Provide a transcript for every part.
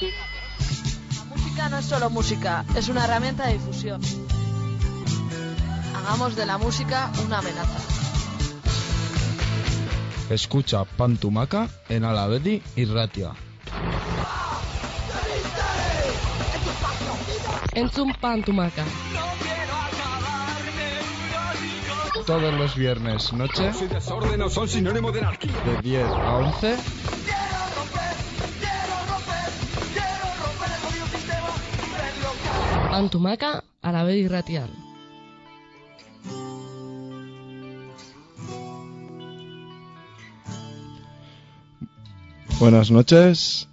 La música no es solo música, es una herramienta de difusión. Hagamos de la música una amenaza. Escucha Pantumaca en Alavedi y Ratia. Entzun Pantumaca. Todos los viernes noche y desorden son sinónimo de anarquía. de 10 a 11 Pantumaca a la vez irratian. Buenas noches.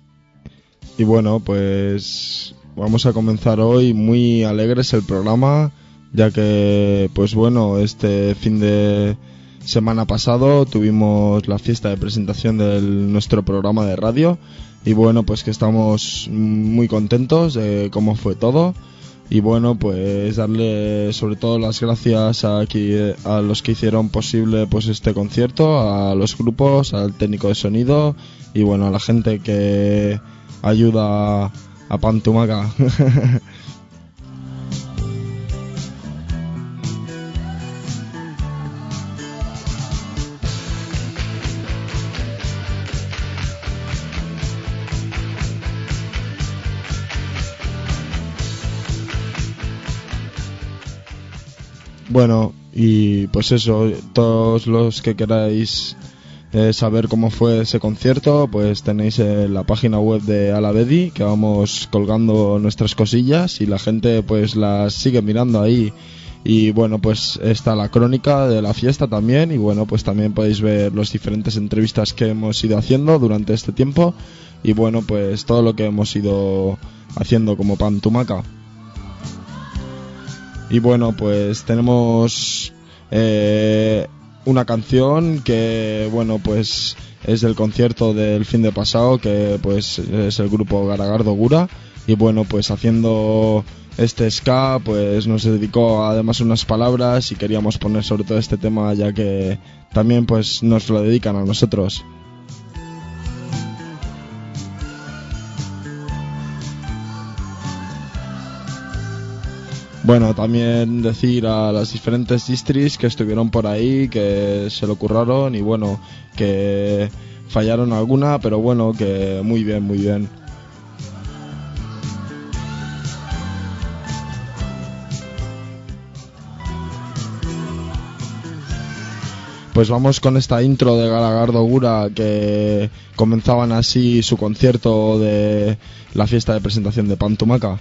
Y bueno, pues vamos a comenzar hoy muy alegres el programa, ya que pues bueno, este fin de semana pasado tuvimos la fiesta de presentación de nuestro programa de radio y bueno, pues que estamos muy contentos de cómo fue todo. Y bueno, pues darle sobre todo las gracias a, qui- a los que hicieron posible pues este concierto, a los grupos, al técnico de sonido y bueno, a la gente que ayuda a Pantumaca. Bueno, y pues eso, todos los que queráis eh, saber cómo fue ese concierto, pues tenéis en la página web de Alavedi, que vamos colgando nuestras cosillas y la gente pues las sigue mirando ahí. Y bueno, pues está la crónica de la fiesta también y bueno, pues también podéis ver las diferentes entrevistas que hemos ido haciendo durante este tiempo y bueno, pues todo lo que hemos ido haciendo como Pantumaca. Y bueno, pues tenemos eh, una canción que, bueno, pues es del concierto del fin de pasado, que pues es el grupo Garagardo Gura. Y bueno, pues haciendo este ska, pues nos dedicó además unas palabras y queríamos poner sobre todo este tema, ya que también pues nos lo dedican a nosotros. Bueno, también decir a las diferentes distris que estuvieron por ahí, que se lo curraron y bueno, que fallaron alguna, pero bueno, que muy bien, muy bien. Pues vamos con esta intro de Galagardo Gura que comenzaban así su concierto de la fiesta de presentación de Pantumaca.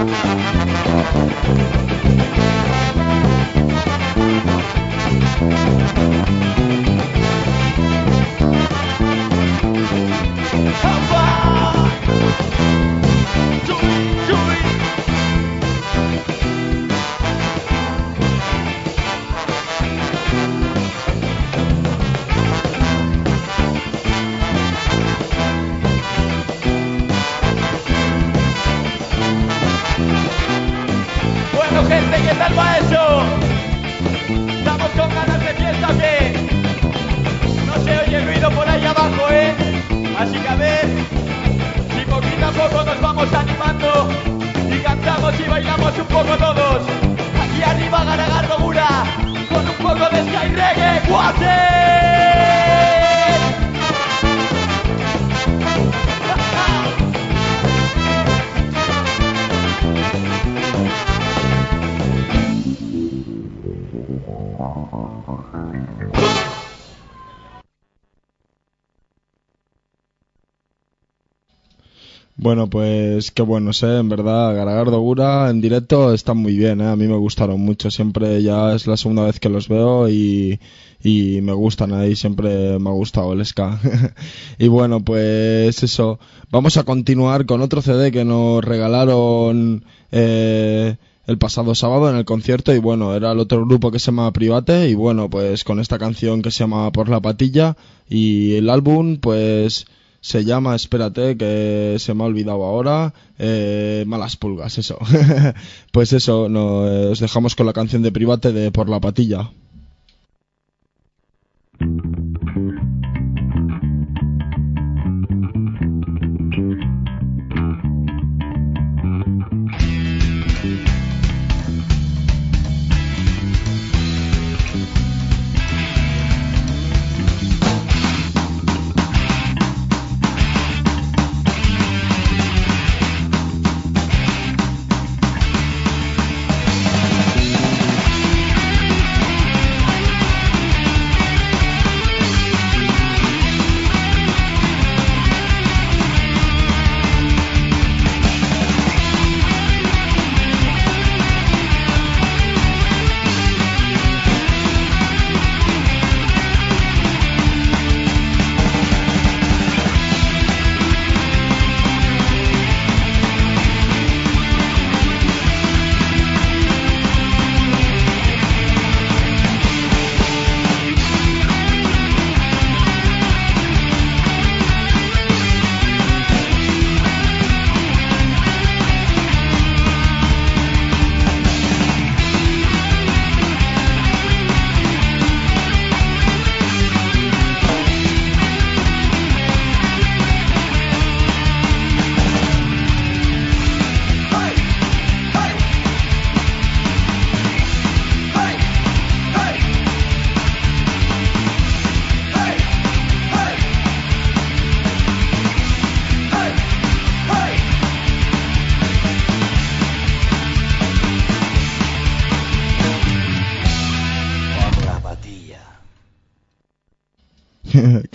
Come on! Do it, do it. Cantamos y bailamos un poco todos. Aquí arriba Garagardo Gura, con un poco de sky reggae. Bueno, pues qué bueno sé, en verdad, Garagardo Gura en directo están muy bien, ¿eh? a mí me gustaron mucho, siempre ya es la segunda vez que los veo y, y me gustan ahí, siempre me ha gustado el ska. y bueno, pues eso, vamos a continuar con otro CD que nos regalaron eh, el pasado sábado en el concierto. Y bueno, era el otro grupo que se llama Private. Y bueno, pues con esta canción que se llama Por la Patilla y el álbum pues se llama, espérate, que se me ha olvidado ahora, eh, Malas Pulgas, eso. pues eso, no, eh, os dejamos con la canción de Private de Por la Patilla.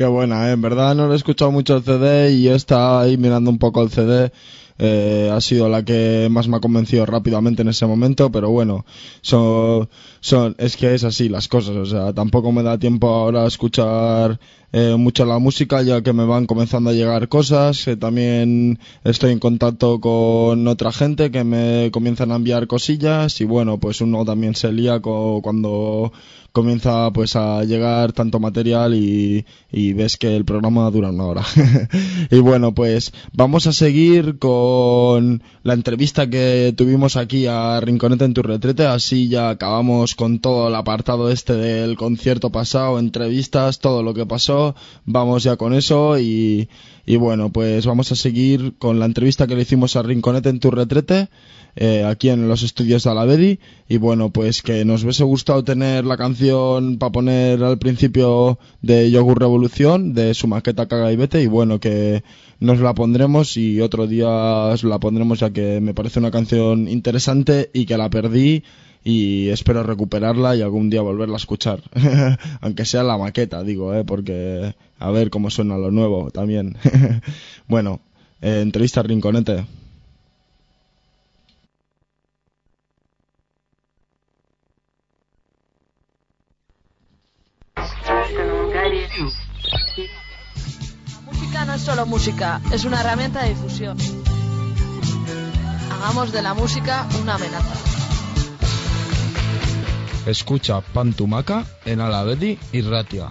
Qué buena, ¿eh? en verdad no lo he escuchado mucho el CD y está ahí mirando un poco el CD. Eh, ha sido la que más me ha convencido rápidamente en ese momento, pero bueno, son, son, es que es así las cosas, o sea, tampoco me da tiempo ahora a escuchar eh, mucho la música ya que me van comenzando a llegar cosas, que también estoy en contacto con otra gente que me comienzan a enviar cosillas y bueno, pues uno también se lía cuando comienza pues a llegar tanto material y, y ves que el programa dura una hora. y bueno, pues vamos a seguir con la entrevista que tuvimos aquí a Rinconete en tu retrete, así ya acabamos con todo el apartado este del concierto pasado, entrevistas, todo lo que pasó, vamos ya con eso y, y bueno, pues vamos a seguir con la entrevista que le hicimos a Rinconete en tu retrete eh, aquí en los estudios de Alavedi. Y bueno pues que nos hubiese gustado tener la canción para poner al principio de Yogur Revolución de su maqueta Caga y Vete y bueno que nos la pondremos y otro día la pondremos ya que me parece una canción interesante y que la perdí y espero recuperarla y algún día volverla a escuchar aunque sea la maqueta digo eh porque a ver cómo suena lo nuevo también bueno eh, entrevista a Rinconete La música no es solo música, es una herramienta de difusión. Hagamos de la música una amenaza. Escucha Pantumaca en Alavedi y Ratia.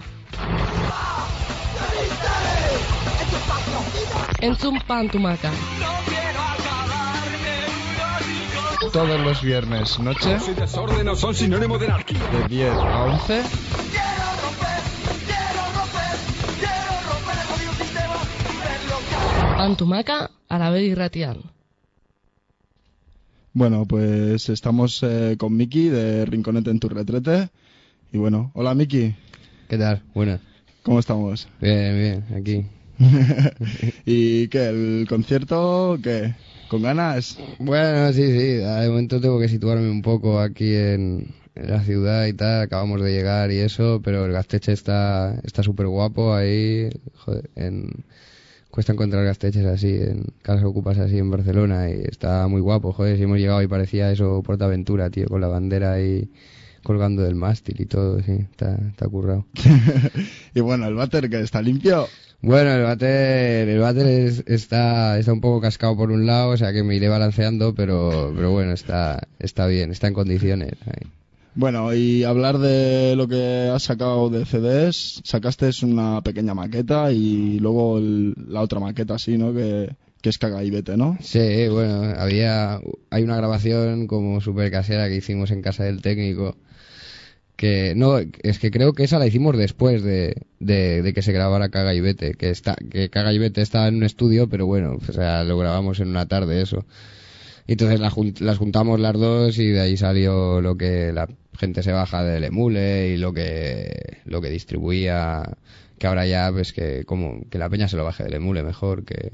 Entzun Pantumaca. Todos los viernes noche Si desorden no son sinónimo de anarquía. de 10 a 11 Pantumaca a la vez irratian. Bueno, pues estamos eh, con Miki de Rinconete en tu retrete. Y bueno, hola Miki, ¿Qué tal? Buenas. ¿cómo estamos? Bien, bien, aquí. ¿Y qué? ¿El concierto? ¿Qué? ¿Con ganas? Bueno, sí, sí, de momento tengo que situarme un poco aquí en, en la ciudad y tal. Acabamos de llegar y eso, pero el Gasteche está está súper guapo ahí, joder, en cuesta encontrar gasteches así, en casas ocupas así en Barcelona y está muy guapo, joder, si hemos llegado y parecía eso Portaventura, tío, con la bandera ahí colgando del mástil y todo, sí, está, está currado. y bueno, el váter que está limpio. Bueno, el váter, el váter es- está, está un poco cascado por un lado, o sea que me iré balanceando, pero, pero bueno, está, está bien, está en condiciones. ahí. Bueno, y hablar de lo que has sacado de CDs, sacaste una pequeña maqueta y luego la otra maqueta así, ¿no? Que, que es caga y vete, ¿no? Sí, bueno, había, hay una grabación como súper casera que hicimos en casa del técnico. Que no, es que creo que esa la hicimos después de, de, de que se grabara Caga y Vete. Que, está, que Caga y Vete estaba en un estudio, pero bueno, o sea, lo grabamos en una tarde eso. Y entonces las, jun- las juntamos las dos y de ahí salió lo que la gente se baja del emule y lo que, lo que distribuía. Que ahora ya, pues que como que la peña se lo baje del emule mejor que,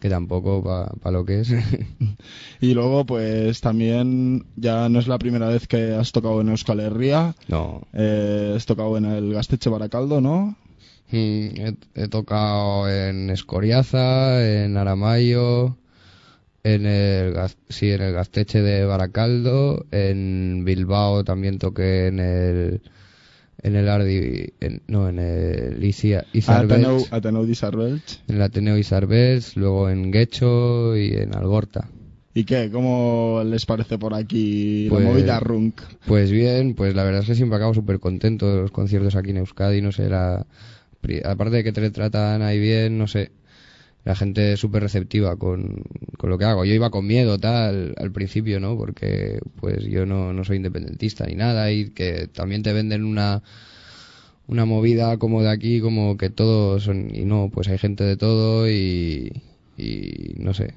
que tampoco para lo que es. Y luego, pues también ya no es la primera vez que has tocado en Euskal Herria, no. eh, has tocado en el Gasteche Baracaldo, ¿no? Mm, he, he tocado en Escoriaza, en Aramayo, en el, sí, en el Gasteche de Baracaldo, en Bilbao también toqué en el en el Ardi, en- no, en el Isia- Izarbelts, Ateneu, Ateneu en el Ateneo Izarbelts, luego en Guecho y en Algorta. ¿Y qué? ¿Cómo les parece por aquí Pues- la movida Runk? Pues bien, pues la verdad es que siempre acabo súper contento de los conciertos aquí en Euskadi, no sé, la, aparte de que te tratan ahí bien, no sé, la gente es súper receptiva con, con lo que hago. Yo iba con miedo tal al principio, ¿no? Porque pues yo no, no soy independentista ni nada y que también te venden una una movida como de aquí, como que todos son, y no, pues hay gente de todo y, y no sé,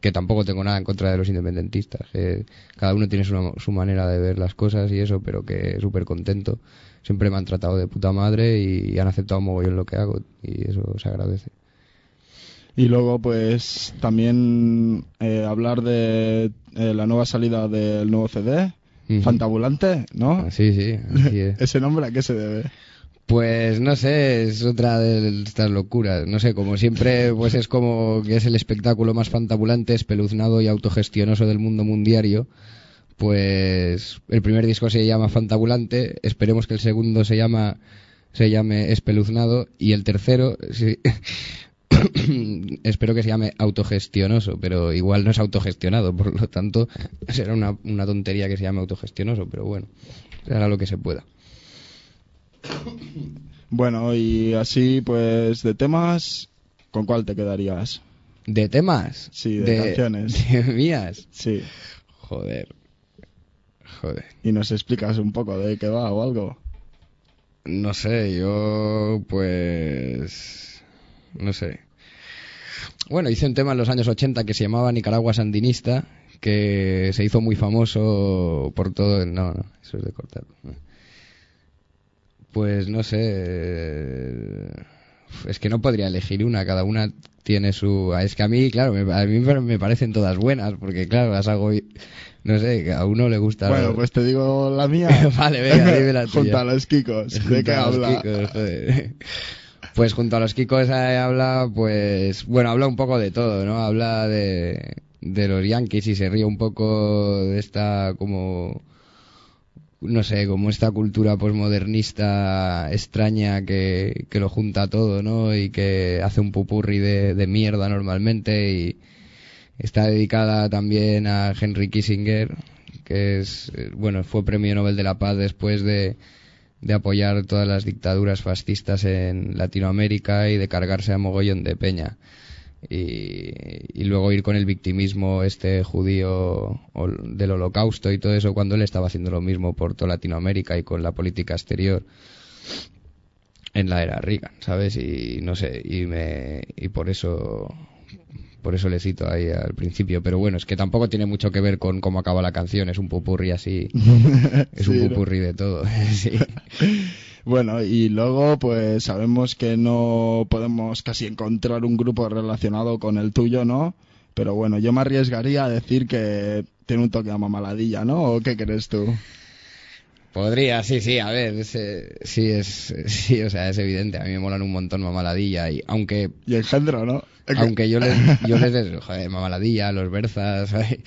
que tampoco tengo nada en contra de los independentistas, que cada uno tiene su, su manera de ver las cosas y eso, pero que súper contento. Siempre me han tratado de puta madre y han aceptado mogollón lo que hago y eso se agradece. Y luego, pues también eh, hablar de eh, la nueva salida del nuevo CD. Fantabulante, ¿no? Ah, Sí, sí, así es. ¿Ese nombre a qué se debe? Pues no sé, es otra de estas locuras. No sé, como siempre, pues es como que es el espectáculo más fantabulante, espeluznado y autogestionoso del mundo mundiario. Pues el primer disco se llama Fantabulante, esperemos que el segundo se llama se llame Espeluznado y el tercero sí, espero que se llame autogestionoso, pero igual no es autogestionado, por lo tanto será una, una tontería que se llame autogestionoso, pero bueno, será lo que se pueda. Bueno, y así, pues de temas, ¿con cuál te quedarías? ¿De temas? Sí, de canciones. de mías. Sí. Joder. Joder. Y nos explicas un poco de qué va o algo. No sé, yo pues... No sé. Bueno, hice un tema en los años 80 que se llamaba Nicaragua Sandinista, que se hizo muy famoso por todo... No, no, eso es de cortar. Pues no sé... eh, Es que no podría elegir una, cada una tiene su... Es que a mí, claro, me- a mí me parecen todas buenas, porque claro, las hago... y- No sé, a uno le gusta... Bueno, pues te digo la mía. Vale, venga, dime la tuya. Junto a los Kikos. ¿De qué habla? Kikos, joder. Pues junto a los Kikos habla, pues, bueno, habla un poco de todo, ¿no? Habla de, de los Yankees y se ríe un poco de esta como, no sé, como esta cultura posmodernista extraña que, que lo junta todo, ¿no? Y que hace un pupurri de, de mierda normalmente y está dedicada también a Henry Kissinger, que es, eh, bueno, fue premio Nobel de la Paz después de, de apoyar todas las dictaduras fascistas en Latinoamérica y de cargarse a mogollón de peña. Y, y luego ir con el victimismo este judío del holocausto y todo eso cuando él estaba haciendo lo mismo por toda Latinoamérica y con la política exterior en la era Reagan, ¿sabes? Y no sé, y me y por eso por eso le cito ahí al principio, pero bueno, es que tampoco tiene mucho que ver con cómo acaba la canción, es un pupurri así, es Sí, un ¿no? pupurri de todo, sí. Bueno, y luego pues sabemos que no podemos casi encontrar un grupo relacionado con el tuyo, ¿no? Pero bueno, yo me arriesgaría a decir que tiene un toque a mamaladilla, ¿no? ¿O qué crees tú? Podría, sí, sí, a ver, es, eh, sí, es, sí, o sea, es evidente, a mí me molan un montón Mamaladilla y aunque Y engendro, ¿no? Aunque yo les, yo les des, joder, Mamaladilla, Los Berzas, ¿sabes?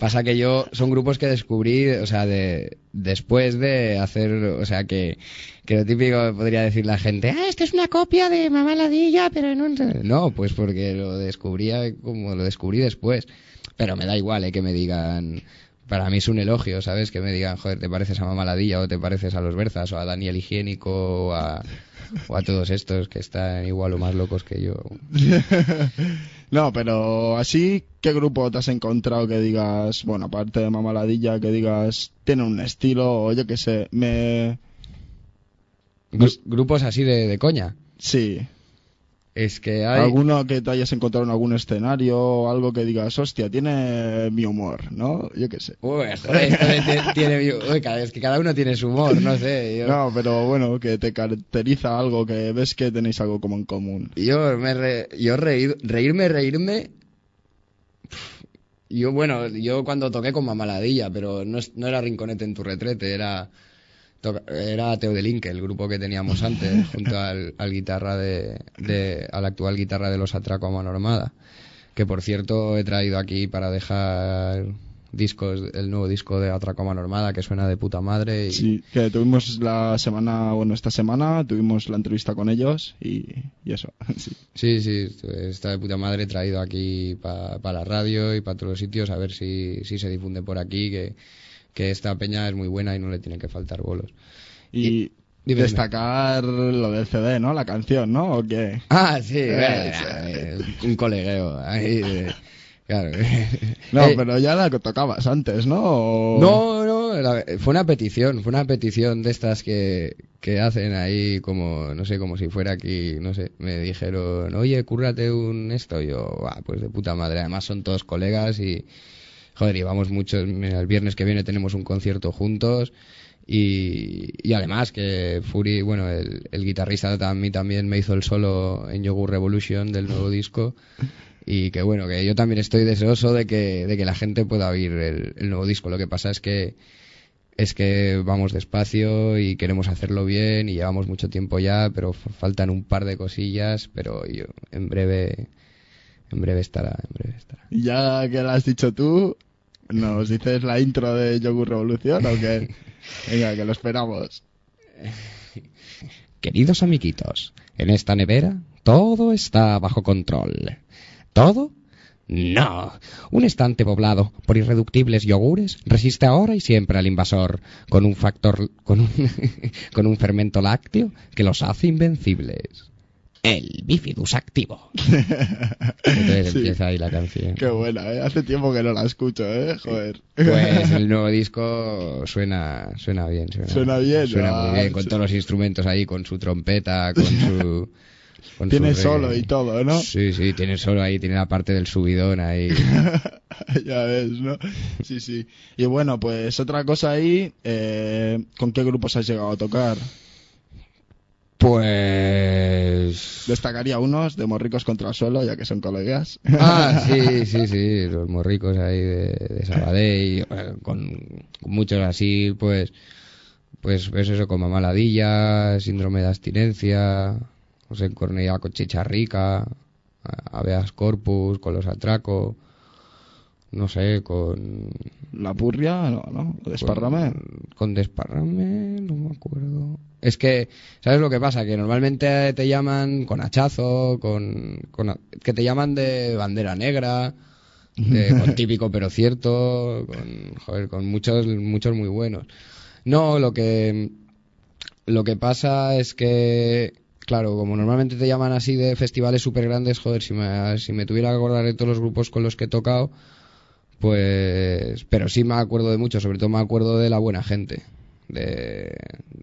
pasa que yo, son grupos que descubrí, o sea, de, después de hacer, o sea, que, que lo típico podría decir la gente, ah, esto es una copia de Mamaladilla, pero en un... No, pues porque lo descubría como lo descubrí después, pero me da igual, eh, que me digan, para mí es un elogio, ¿sabes? Que me digan, joder, te pareces a Mamaladilla o te pareces a Los Berzas o a Daniel Higiénico o a, o a todos estos que están igual o más locos que yo. no, pero así, ¿qué grupo te has encontrado que digas, bueno, aparte de Mamaladilla, que digas, tiene un estilo, o yo qué sé, me... Gru- grupos así de, de coña. Sí, Es que hay... alguno que te hayas encontrado en algún escenario, o algo que digas, hostia, tiene mi humor, ¿no? Yo qué sé. Uy, joder, tiene... Uy, es que cada uno tiene su humor, no sé. Yo, No, pero bueno, que te caracteriza algo, que ves que tenéis algo como en común. yo, me re- yo reír, reírme, reírme... Yo, bueno, yo cuando toqué con Mamaladilla, pero no, es- no era Rinconete en tu retrete, era... Era Teo de Linke, el grupo que teníamos antes, junto al, al guitarra de, de, a la actual guitarra de los Atraco a mano armada. Que por cierto he traído aquí para dejar discos, el nuevo disco de Atraco a mano armada que suena de puta madre. Y, Sí, que tuvimos la semana, bueno, esta semana tuvimos la entrevista con ellos y, y eso. Sí. Sí, sí, está de puta madre traído aquí para la radio y para todos los sitios, a ver si, si se difunde por aquí, que, que esta peña es muy buena y no le tienen que faltar bolos. Y, dime, destacar lo del CD, ¿no? La canción, ¿no? ¿O qué? Ah, sí, Eh, eh, un colegueo. ahí de- claro. No, Eh, pero ya la que tocabas antes, ¿no? O- No, no, la- fue una petición, fue una petición de estas que, que hacen ahí como, no sé, como si fuera aquí, no sé, me dijeron, oye, cúrrate un esto, y yo, "Buah, pues de puta madre, además son todos colegas y, joder, y vamos muchos, el viernes que viene tenemos un concierto juntos y, y además que Fury, bueno, el, el guitarrista mí también me hizo el solo en Yogur Revolution del nuevo disco y que bueno, que yo también estoy deseoso de que, de que la gente pueda oír el, el nuevo disco. Lo que pasa es que es que vamos despacio y queremos hacerlo bien y llevamos mucho tiempo ya, pero faltan un par de cosillas, pero yo en breve en breve estará, en breve estará. Ya que la has dicho tú, ¿nos dices la intro de Yogur Revolución o qué? Venga, que lo esperamos. Queridos amiguitos, en esta nevera todo está bajo control. ¿Todo? No. Un estante poblado por irreductibles yogures resiste ahora y siempre al invasor con un factor con un, con un fermento lácteo que los hace invencibles. El bifidus activo. Entonces Sí. empieza ahí la canción. Qué buena, ¿eh? Hace tiempo que no la escucho, ¿eh? Joder. Pues el nuevo disco suena suena bien. Suena, Suena bien, Suena ah, muy bien, con todos los instrumentos ahí, con su trompeta, con su... con Tiene su solo y todo, ¿no? Sí, sí, tiene solo ahí, tiene la parte del subidón ahí. ya ves, ¿no? Sí, sí. Y bueno, pues otra cosa ahí, eh, ¿con qué grupos has llegado a tocar? Pues... Destacaría unos de Morricos contra el Suelo, ya que son colegas. Ah, sí, sí, sí, los morricos ahí de, de Sabadell, eh, con, con muchos así, pues, pues, pues eso, como Maladilla, Síndrome de Abstinencia, José Cornellá con Chicharrica, a- Habeas Corpus, con los Atraco, no sé, con... La Purria, no, ¿no? Desparrame. Con, con Desparrame, no me acuerdo. Es que, ¿sabes lo que pasa? Que normalmente te llaman con hachazo, con, con que te llaman de bandera negra, de- con típico pero cierto, con, joder, con muchos, muchos muy buenos. No, lo que, lo que pasa es que, claro, como normalmente te llaman así de festivales súper grandes, joder, si me, si me tuviera que acordar de todos los grupos con los que he tocado, pues, pero sí me acuerdo de mucho, sobre todo me acuerdo de la buena gente, de,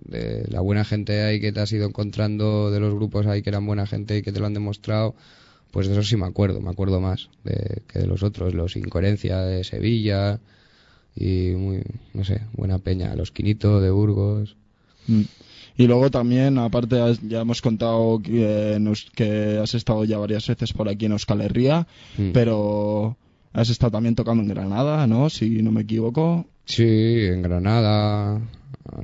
de la buena gente ahí que te has ido encontrando, de los grupos ahí que eran buena gente y que te lo han demostrado, pues de eso sí me acuerdo, me acuerdo más de, que de los otros, los Incoherencia de Sevilla y muy, no sé, buena peña, los Quinito de Burgos. Mm. Y luego también, aparte, ya hemos contado que, nos- que has estado ya varias veces por aquí en Euskal Herria, Mm. pero has estado también tocando en Granada, ¿no? Si no me equivoco. Sí, en Granada,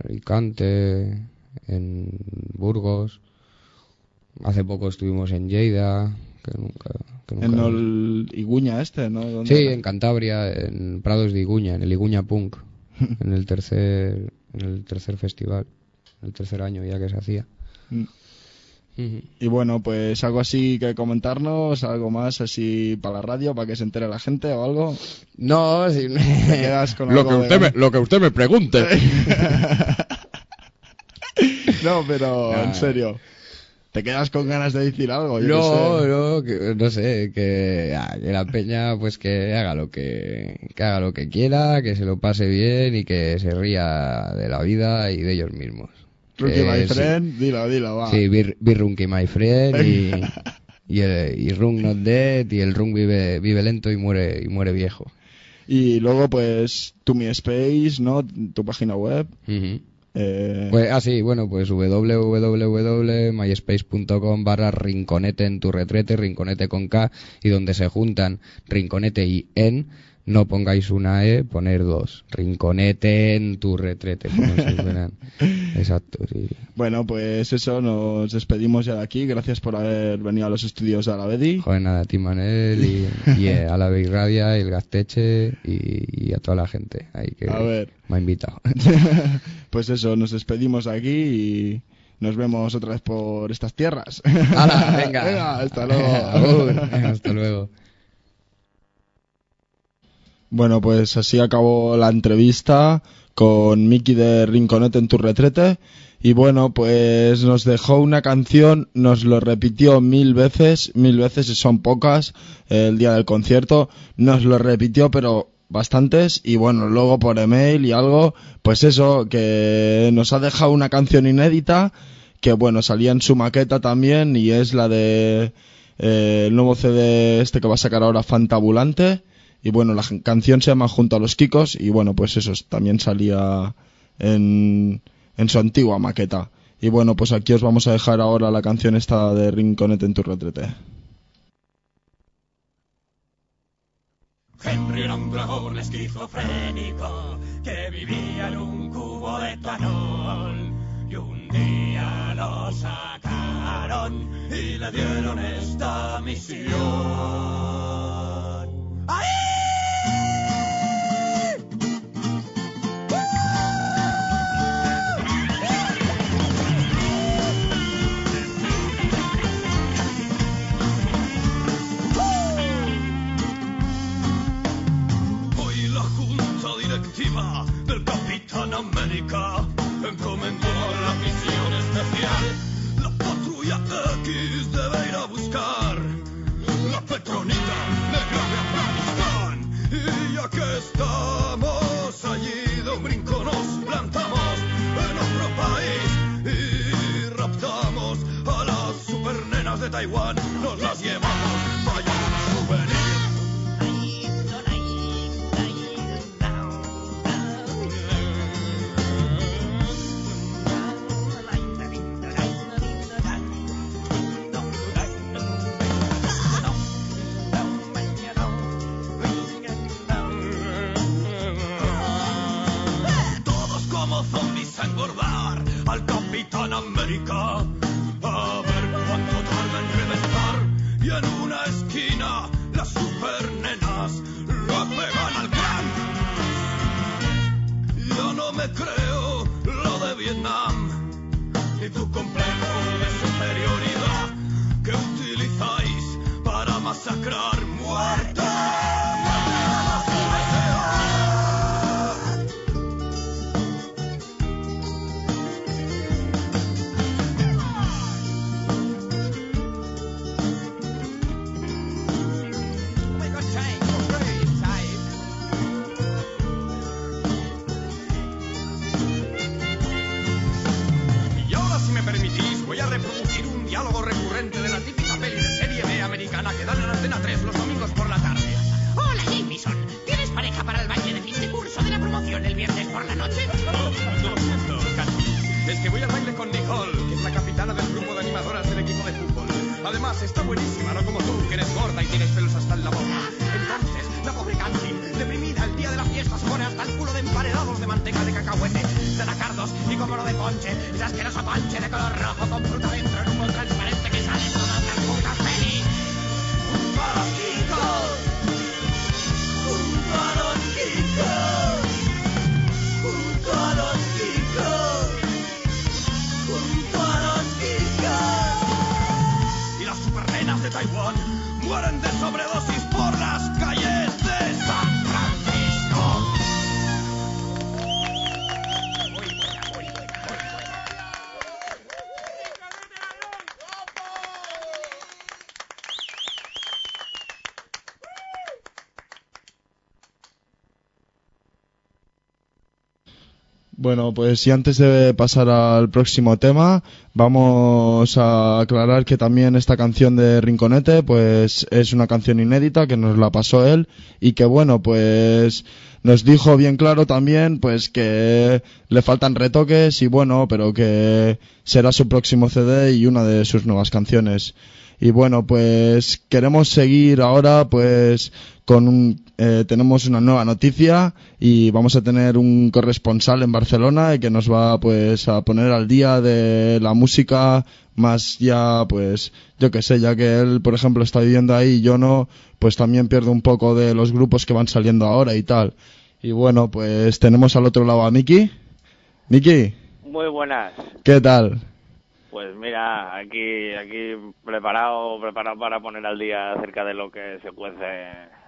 Alicante, en Burgos. Hace poco estuvimos en Lleida, que nunca... que nunca- En el Iguña este, ¿no? ¿Dónde Sí, era? en Cantabria, en Prados de Iguña, en el Iguña Punk, en el tercer, en el tercer festival, en el tercer año ya que se hacía. Y bueno, pues algo así que comentarnos, algo más así para la radio, para que se entere la gente o algo. No, si... Te quedas con lo, algo que de- usted me, lo que usted me pregunte. no, pero en serio. ¿Te quedas con ganas de decir algo? Yo No, sé. no, que, no sé, que, ah, que la peña pues que haga lo que, que haga lo que quiera, que se lo pase bien y que se ría de la vida y de ellos mismos. Rookie Que my sí. friend, dilo, dilo, va. Sí, be, be Runky my friend y, y, el, y Rung not dead y el Rung vive, vive lento y muere, y muere viejo. Y luego, pues, tu Mi Space, ¿no? Tu página web. Ujú. Eh, Pues, ah, sí, bueno, pues www.myspace.com barra rinconete en tu retrete, rinconete con K, y donde se juntan rinconete y en, no pongáis una E, poner dos. Rinconete en tu retrete, como. Exacto, sí. Bueno, pues eso, nos despedimos ya de aquí. Gracias por haber venido a los estudios de Alavedi. Joder, nada, a ti Manel y, y eh, a la Radia y el Gasteche y, y a toda la gente ahí que A ver. me ha invitado. pues eso, nos despedimos de aquí y nos vemos otra vez por estas tierras. ¡Hala, venga! Venga, hasta luego. Hasta luego. Bueno, pues así acabó la entrevista con Miki de Rinconete en tu retrete. Y bueno, pues nos dejó una canción, nos lo repitió mil veces, mil veces y son pocas el día del concierto. Nos lo repitió, pero bastantes. Y bueno, luego por email y algo, pues eso, que nos ha dejado una canción inédita, que bueno, salía en su maqueta también y es la de eh, el nuevo CD este que va a sacar ahora Fantabulante. Y bueno, la canción se llama Junto a los Kikos y bueno, pues eso también salía en, en su antigua maqueta. Y bueno, pues aquí os vamos a dejar ahora la canción esta de Rinconete en tu retrete. Henry era un dragón esquizofrénico que vivía en un cubo de etanol. Y un día lo sacaron y le dieron esta misión. ¡Ahí! Capitán América encomendó la misión especial. La patrulla X debe ir a buscar la Petronita negra de Afganistán. Y ya que estamos allí de un brinco nos plantamos en otro país y raptamos a las supernenas de Taiwán. Nos las llevamos, Bueno, pues y antes de pasar al próximo tema, vamos a aclarar que también esta canción de Rinconete, pues es una canción inédita que nos la pasó él y que bueno, pues nos dijo bien claro también, pues que le faltan retoques y bueno, pero que será su próximo CD y una de sus nuevas canciones. Y bueno, pues queremos seguir ahora pues con un, eh, tenemos una nueva noticia y vamos a tener un corresponsal en Barcelona y que nos va pues a poner al día de la música más ya pues yo que sé, ya que él por ejemplo está viviendo ahí y yo no, pues también pierdo un poco de los grupos que van saliendo ahora y tal. Y bueno, pues tenemos al otro lado a Miki. Miki, Muy buenas. ¿qué tal? Pues mira, aquí aquí preparado preparado para poner al día acerca de lo que se cuece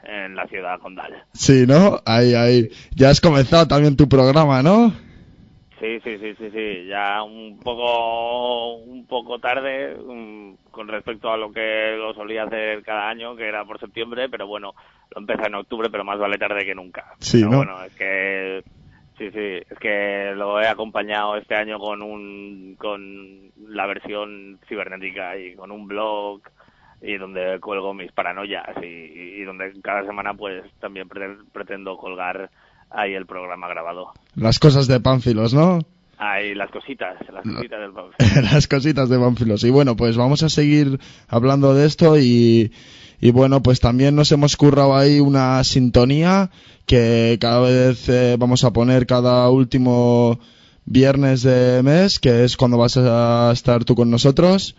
en la ciudad condal. Sí, ¿no? Ahí, ahí. Ya has comenzado también tu programa, ¿no? Sí, sí, sí, sí, sí, ya un poco un poco tarde mm, con respecto a lo que lo solía hacer cada año, que era por septiembre, pero bueno, lo empecé en octubre, pero más vale tarde que nunca. Sí, Pero ¿no? bueno, es que sí, sí, es que lo he acompañado este año con un con la versión cibernética y con un blog y donde cuelgo mis paranoias y, y donde cada semana pues también pre- pretendo colgar ahí el programa grabado. Las cosas de Pánfilos, ¿no? Ahí las cositas, las cositas del papel. Las cositas de Pánfilos. Y bueno, pues vamos a seguir hablando de esto y, y bueno, pues también nos hemos currado ahí una sintonía que cada vez eh, vamos a poner cada último viernes de mes, que es cuando vas a estar tú con nosotros,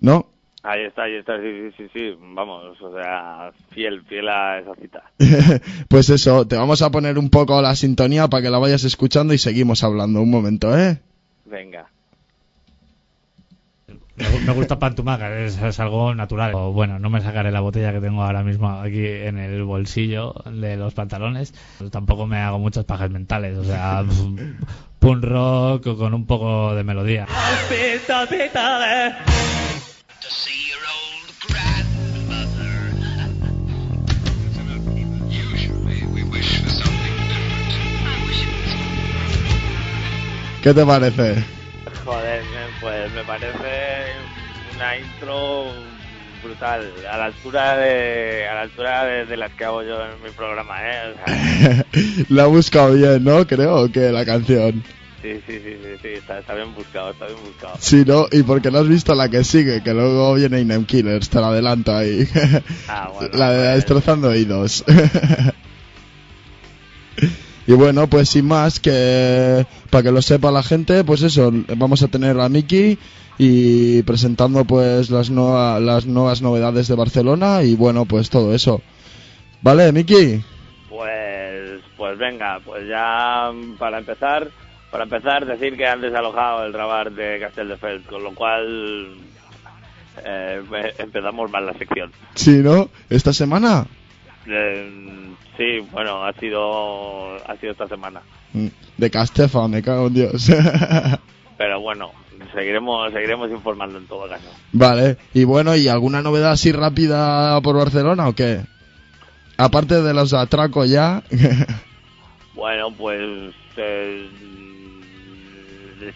¿no? Ahí está, ahí está, sí, sí, sí, sí, vamos, o sea, fiel, fiel a esa cita. pues eso, te vamos a poner un poco la sintonía para que la vayas escuchando y seguimos hablando un momento, ¿eh? Venga. Me, gu- me gusta Pantumaca, es, es algo natural. O, bueno, no me sacaré la botella que tengo ahora mismo aquí en el bolsillo de los pantalones. Tampoco me hago muchas pajas mentales, o sea, punk rock con un poco de melodía. ¿Qué te parece? Joder, me- pues me parece una intro brutal, a la altura de, a la altura de, de las que hago yo en mi programa, ¿eh? O sea, la ha buscado bien, ¿no? Creo que la canción. sí, sí, sí, sí, sí, está, está bien buscado, está bien buscado. Sí, ¿no? Y porque no has visto la que sigue, que luego viene Inem Killers, te la adelanto ahí. Ah, bueno, la de pues- destrozando oídos. y bueno, pues sin más, que para que lo sepa la gente, pues eso, vamos a tener a Miki y presentando pues las, nueva- las nuevas novedades de Barcelona y bueno, pues todo eso. ¿Vale, Miki? Pues, pues venga, pues ya para empezar, para empezar decir que han desalojado el rabar de Castelldefels, con lo cual eh, empezamos mal la sección. Sí, ¿no? ¿Esta semana? Eh, sí, bueno, ha sido, ha sido esta semana. Mm, De Castefa, me cago en Dios. Pero bueno, seguiremos, seguiremos informando en todo caso. Vale, y bueno, ¿y alguna novedad así rápida por Barcelona o qué? Aparte de los atracos ya. Bueno, pues eh,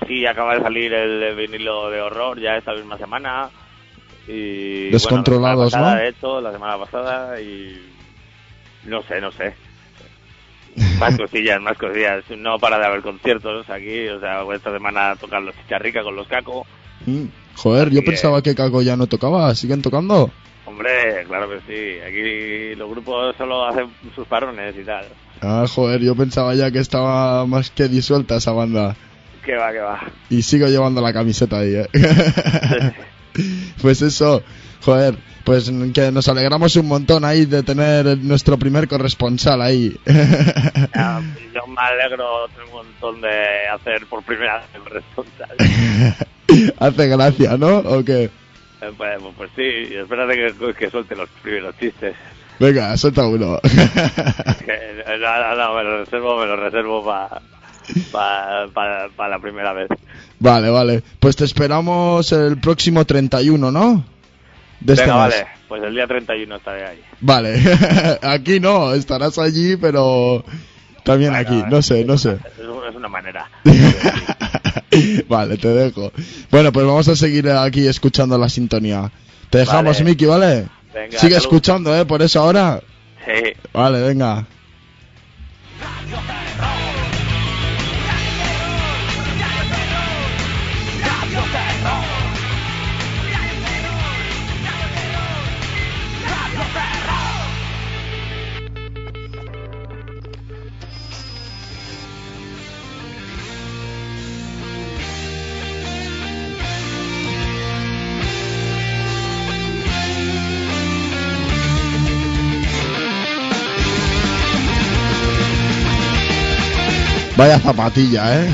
sí, acaba de salir el vinilo de horror ya esta misma semana. Y, Descontrolados, bueno, la semana pasada, ¿no? De hecho, la semana pasada y no sé, no sé. Más cosillas, más cosillas. No para de haber conciertos aquí. O sea, esta semana tocan los Chicharrica con los Caco. Mm, Joder, yo que- pensaba que Caco ya no tocaba. ¿Siguen tocando? Hombre, claro que sí. Aquí los grupos solo hacen sus parones y tal. Ah, joder, yo pensaba ya que estaba más que disuelta esa banda. Que va, que va. Y sigo llevando la camiseta ahí, ¿eh? pues eso, joder, pues que nos alegramos un montón ahí de tener nuestro primer corresponsal ahí. Ya, yo me alegro un montón de hacer por primera vez el responsable. Hace gracia, ¿no? ¿O qué? Eh, Pues, pues, pues sí, espérate que, que suelte los primeros chistes. Venga, suelta uno. Que, no, no, no, me lo reservo, me lo reservo para la primera vez. vale, vale. Pues te esperamos el próximo 31, ¿no? De este Venga, mes. vale, pues el día 31 estaré ahí. Vale, aquí no, estarás allí, pero también Bueno, aquí, no sé, no sé. Es, un- es una manera. vale, te dejo. Bueno, pues vamos a seguir aquí escuchando la sintonía. Te dejamos, Vale. Miki, ¿vale? Venga, Sigue salud. escuchando, ¿eh? Por eso ahora. Sí. Vale, venga. Vaya zapatilla, ¿eh?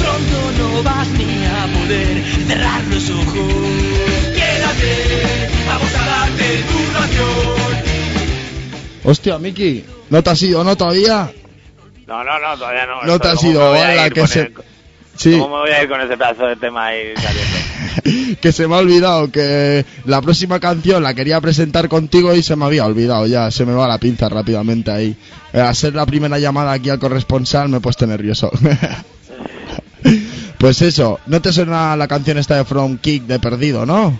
Pronto no vas ni a poder cerrar los ojos. Quédate, vamos a darte tu ración. Hostia, Miki, ¿no te has ido, no todavía? No, no, no, todavía no. No te has ¿cómo ido, me voy a ala, ir que se- el- Sí, ¿Cómo me voy a ir con ese pedazo de tema ahí saliendo? que se me ha olvidado que la próxima canción la quería presentar contigo y se me había olvidado ya, se me va la pinza rápidamente ahí. Eh, A ser la primera llamada aquí al corresponsal me he puesto nervioso. pues eso, ¿no te suena la canción esta de From Kick de Perdido, no?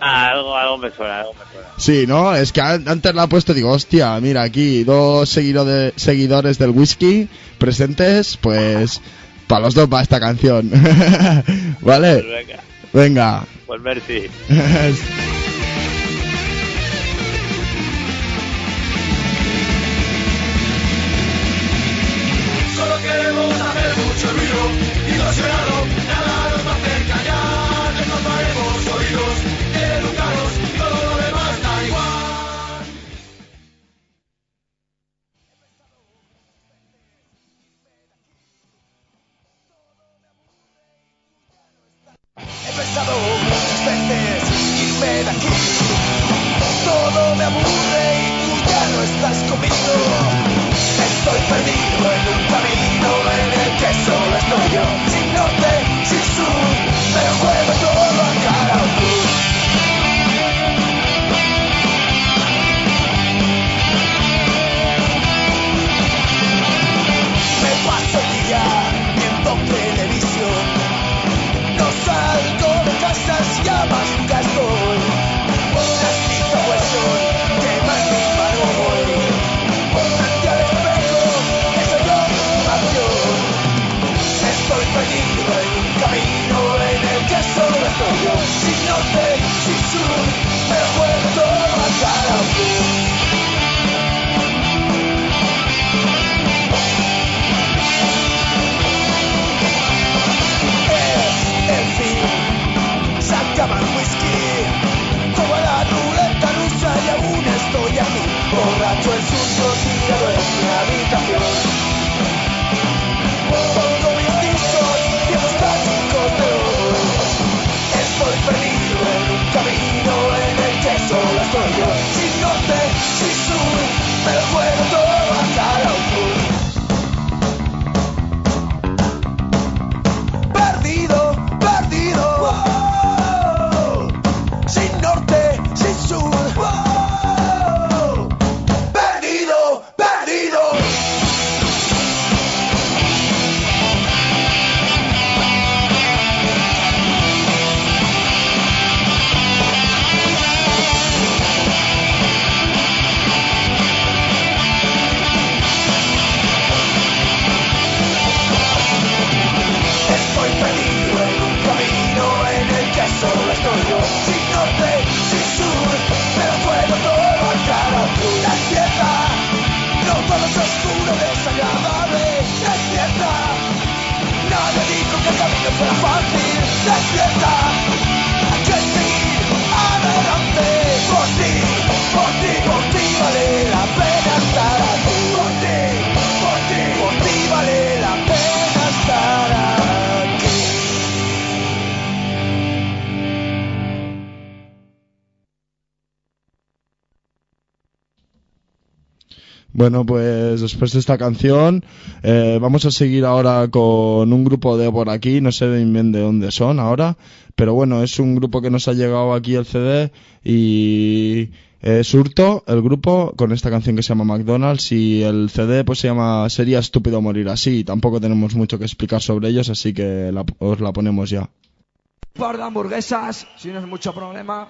Ah, algo, algo me suena, algo me suena. Sí, ¿no? Es que an- antes la he puesto y digo, hostia, mira aquí, dos seguido de, seguidores del whisky presentes, pues para los dos va esta canción. Pues ¿Vale? venga, Venga. pues merci. Solo queremos hacer mucho ruido y ilusionado. Bueno, pues después de esta canción eh, vamos a seguir ahora con un grupo de por aquí, no sé bien de dónde son ahora, pero bueno, es un grupo que nos ha llegado aquí el CD y es Hurto, el grupo, con esta canción que se llama McDonald's y el CD pues se llama Sería estúpido morir así, tampoco tenemos mucho que explicar sobre ellos, así que os la ponemos ya. Par hamburguesas, si no es mucho problema.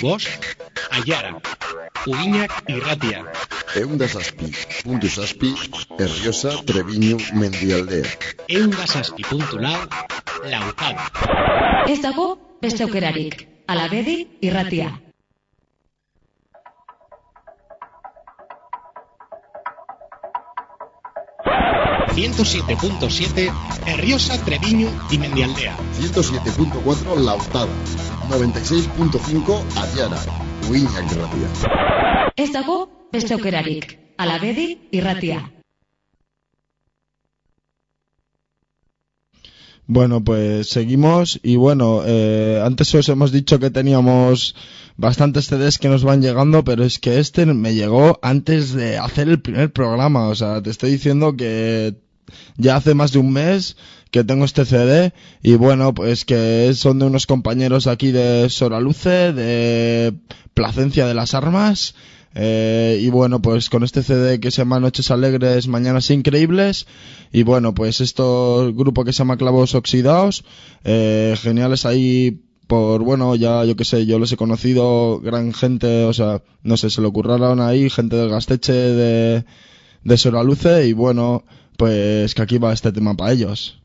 Bost, Aiara, Uginak irratia. Eunda zazpi, puntu zazpi, Herriosa, Treviño, Mendialdea. Eunda zazpi puntu lau, Laukada. Ez dago beste aukerarik. Alabedi irratia. Ciento siete punto siete, Herriosa, Treviño y Mendialdea. 107.4 Lautada. 96.5 Ayara. Uiñak Gracia. Ez dago beste aukerarik. Alabedi irratia. Bueno, pues seguimos y bueno, eh, antes os hemos dicho que teníamos bastantes CDs que nos van llegando, pero es que este me llegó antes de hacer el primer programa, o sea, te estoy diciendo que ya hace más de un mes que tengo este CD y bueno, pues que son de unos compañeros aquí de Soraluce, de Placencia de las Armas. eh, y bueno, pues con este CD que se llama Noches Alegres, Mañanas Increíbles. Y bueno, pues esto, grupo que se llama Clavos Oxidados. eh, geniales ahí por, bueno, ya yo que sé, yo los he conocido, gran gente, o sea, no sé, se lo curraron ahí, gente del Gasteche de, de Soraluce. Y bueno, pues que aquí va este tema para ellos.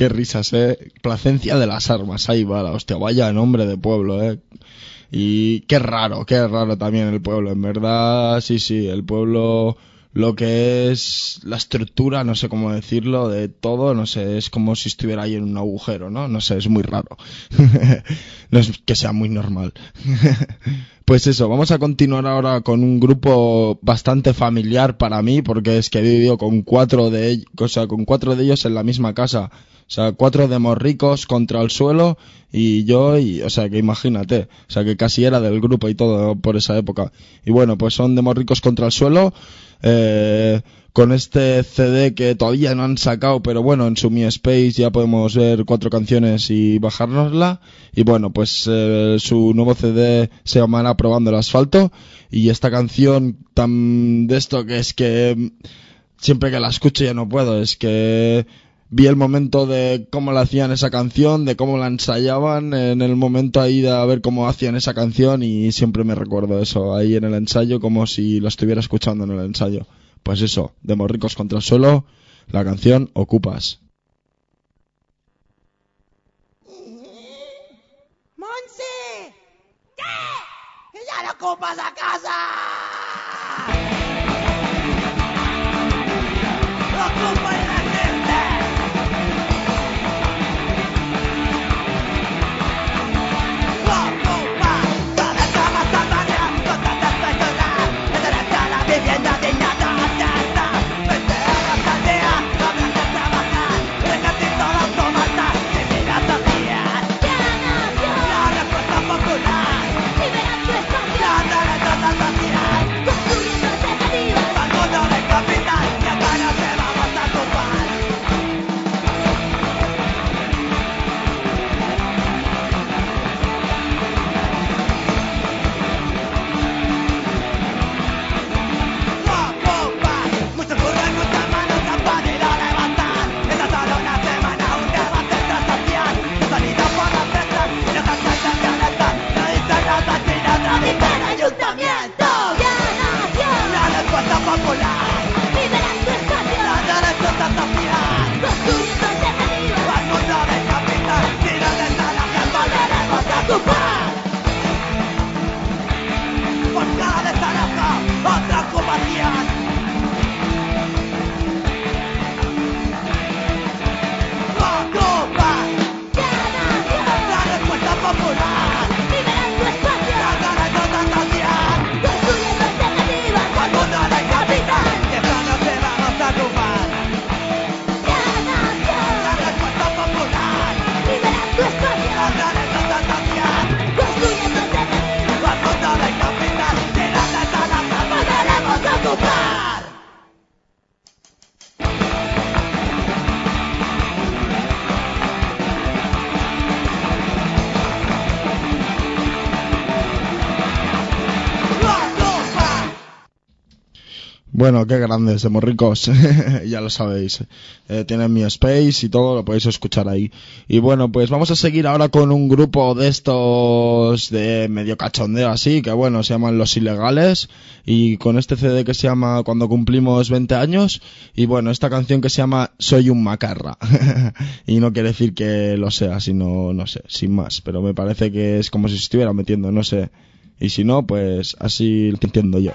Qué risas, eh. Placencia de las armas, ahí va la hostia, vaya nombre de pueblo, eh. Y qué raro, qué raro también el pueblo, en verdad, sí, sí, el pueblo, lo que es la estructura, no sé cómo decirlo, de todo, no sé, es como si estuviera ahí en un agujero, ¿no? No sé, es muy raro. no es que sea muy normal. Pues eso, vamos a continuar ahora con un grupo bastante familiar para mí, porque es que he vivido con cuatro de ellos, o sea, con cuatro de ellos en la misma casa. O sea, cuatro de morricos contra el suelo y yo, y, o sea, que imagínate, o sea, que casi era del grupo y todo por esa época. Y bueno, pues son de morricos contra el suelo, eh, con este CD que todavía no han sacado, pero bueno, en su Mi Space ya podemos ver cuatro canciones y bajárnosla. Y bueno, pues eh, su nuevo CD se llamará Probando el Asfalto. Y esta canción tan de esto que es que mm, siempre que la escucho ya no puedo, es que vi el momento de cómo la hacían esa canción, de cómo la ensayaban, en el momento ahí de ver cómo hacían esa canción y siempre me recuerdo eso, ahí en el ensayo como si lo estuviera escuchando en el ensayo. Pues eso, de Morricos contra el suelo, la canción Ocupas. ¡Monse! ¿Qué? ¡Que ya no ocupas la casa! Bueno, qué grandes de morricos, ya lo sabéis. Eh, tienen mi space y todo, lo podéis escuchar ahí. Y bueno, pues vamos a seguir ahora con un grupo de estos de medio cachondeo así, que bueno, se llaman Los Ilegales. Y con este CD que se llama Cuando cumplimos 20 años. Y bueno, esta canción que se llama Soy un macarra. y no quiere decir que lo sea, sino, no sé, sin más. Pero me parece que es como si se estuviera metiendo, no sé. Y si no, pues así lo entiendo yo.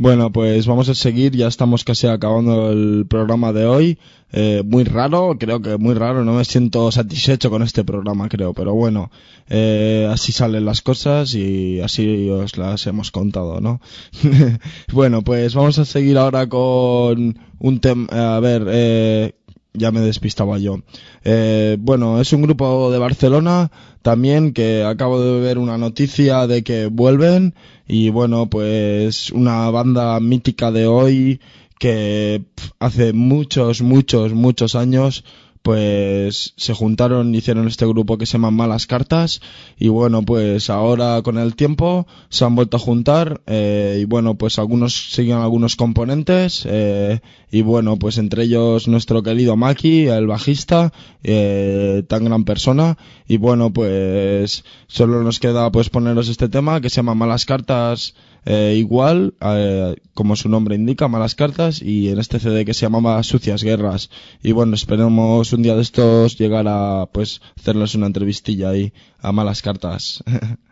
Bueno, pues vamos a seguir, ya estamos casi acabando el programa de hoy. Eh, muy raro, creo que muy raro, no me siento satisfecho con este programa, creo, pero bueno, eh, así salen las cosas y así os las hemos contado, ¿no? bueno, pues vamos a seguir ahora con un tema, a ver, eh, ya me despistaba yo. Eh, bueno, es un grupo de Barcelona también que acabo de ver una noticia de que vuelven y bueno, pues una banda mítica de hoy que hace muchos, muchos, muchos años pues se juntaron hicieron este grupo que se llama Malas Cartas y bueno pues ahora con el tiempo se han vuelto a juntar eh, y bueno pues algunos siguen algunos componentes eh, y bueno pues entre ellos nuestro querido Maki el bajista eh, tan gran persona y bueno pues solo nos queda pues poneros este tema que se llama Malas Cartas eh, igual, eh, como su nombre indica, malas cartas, y en este CD que se llamaba Sucias Guerras. Y bueno, esperemos un día de estos llegar a, pues, hacerles una entrevistilla ahí a malas cartas.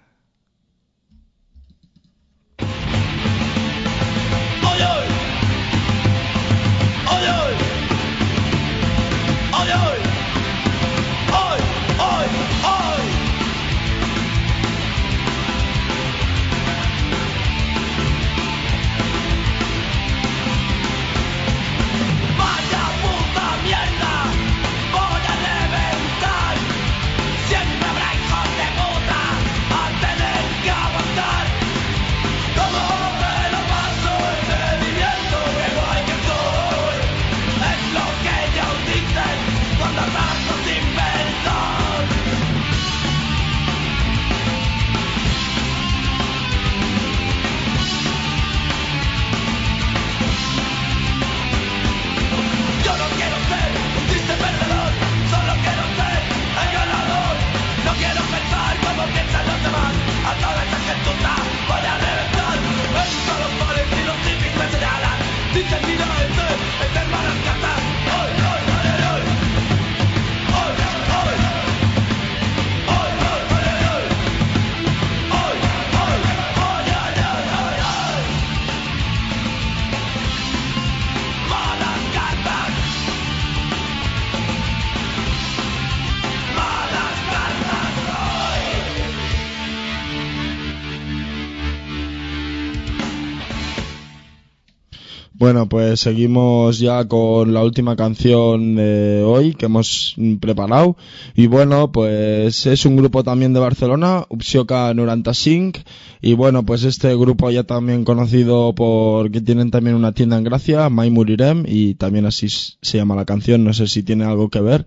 pues Seguimos ya con la última canción de hoy que hemos preparado. Y bueno, pues es un grupo también de Barcelona, Upsioka Nuranta Sink. Y bueno, pues este grupo ya también conocido por que tienen también una tienda en Gracia, Mai Murirem, y también así se llama la canción, no sé si tiene algo que ver.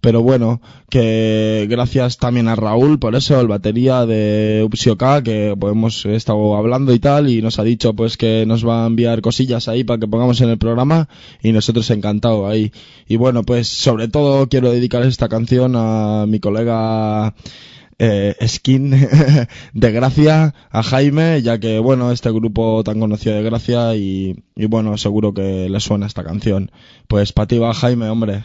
Pero bueno, que gracias también a Raúl, por eso, el batería de Upsioka, que pues, hemos estado hablando y tal, y nos ha dicho pues que nos va a enviar cosillas ahí para que pongamos en el programa, y nosotros encantado ahí. Y bueno, pues sobre todo quiero dedicar esta canción a mi colega eh, Skin de Gracia, a Jaime, ya que bueno, este grupo tan conocido de Gracia, y, y bueno, seguro que le suena esta canción. Pues para ti va Jaime, hombre.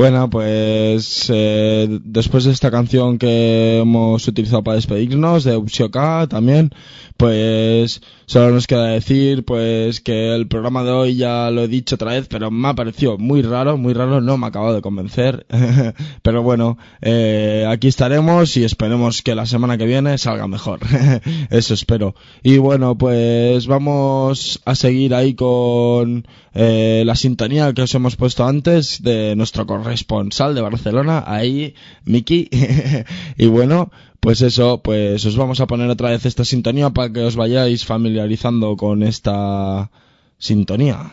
Bueno, pues eh, después de esta canción que hemos utilizado para despedirnos de Upsioka también, pues solo nos queda decir pues que el programa de hoy ya lo he dicho otra vez, pero me ha parecido muy raro, muy raro, no me ha acabado de convencer. pero bueno, eh, aquí estaremos y esperemos que la semana que viene salga mejor. Eso espero. Y bueno, pues vamos a seguir ahí con eh, la sintonía que os hemos puesto antes de nuestro corresponsal de Barcelona, ahí, Miki. y bueno, pues eso, pues os vamos a poner otra vez esta sintonía para que os vayáis familiarizando con esta sintonía.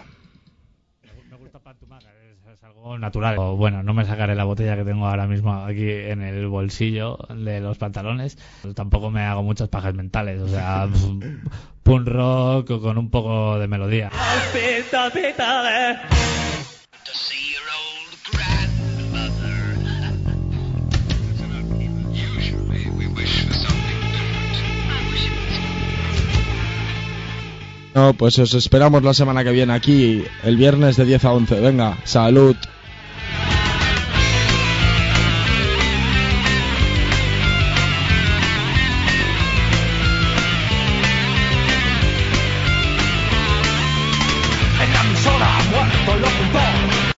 algo natural. Bueno, no me sacaré la botella que tengo ahora mismo aquí en el bolsillo de los pantalones. Tampoco me hago muchas pajas mentales. O sea, punk rock con un poco de melodía. No, pues os esperamos la semana que viene aquí, el viernes de 10 a 11. Venga, salud.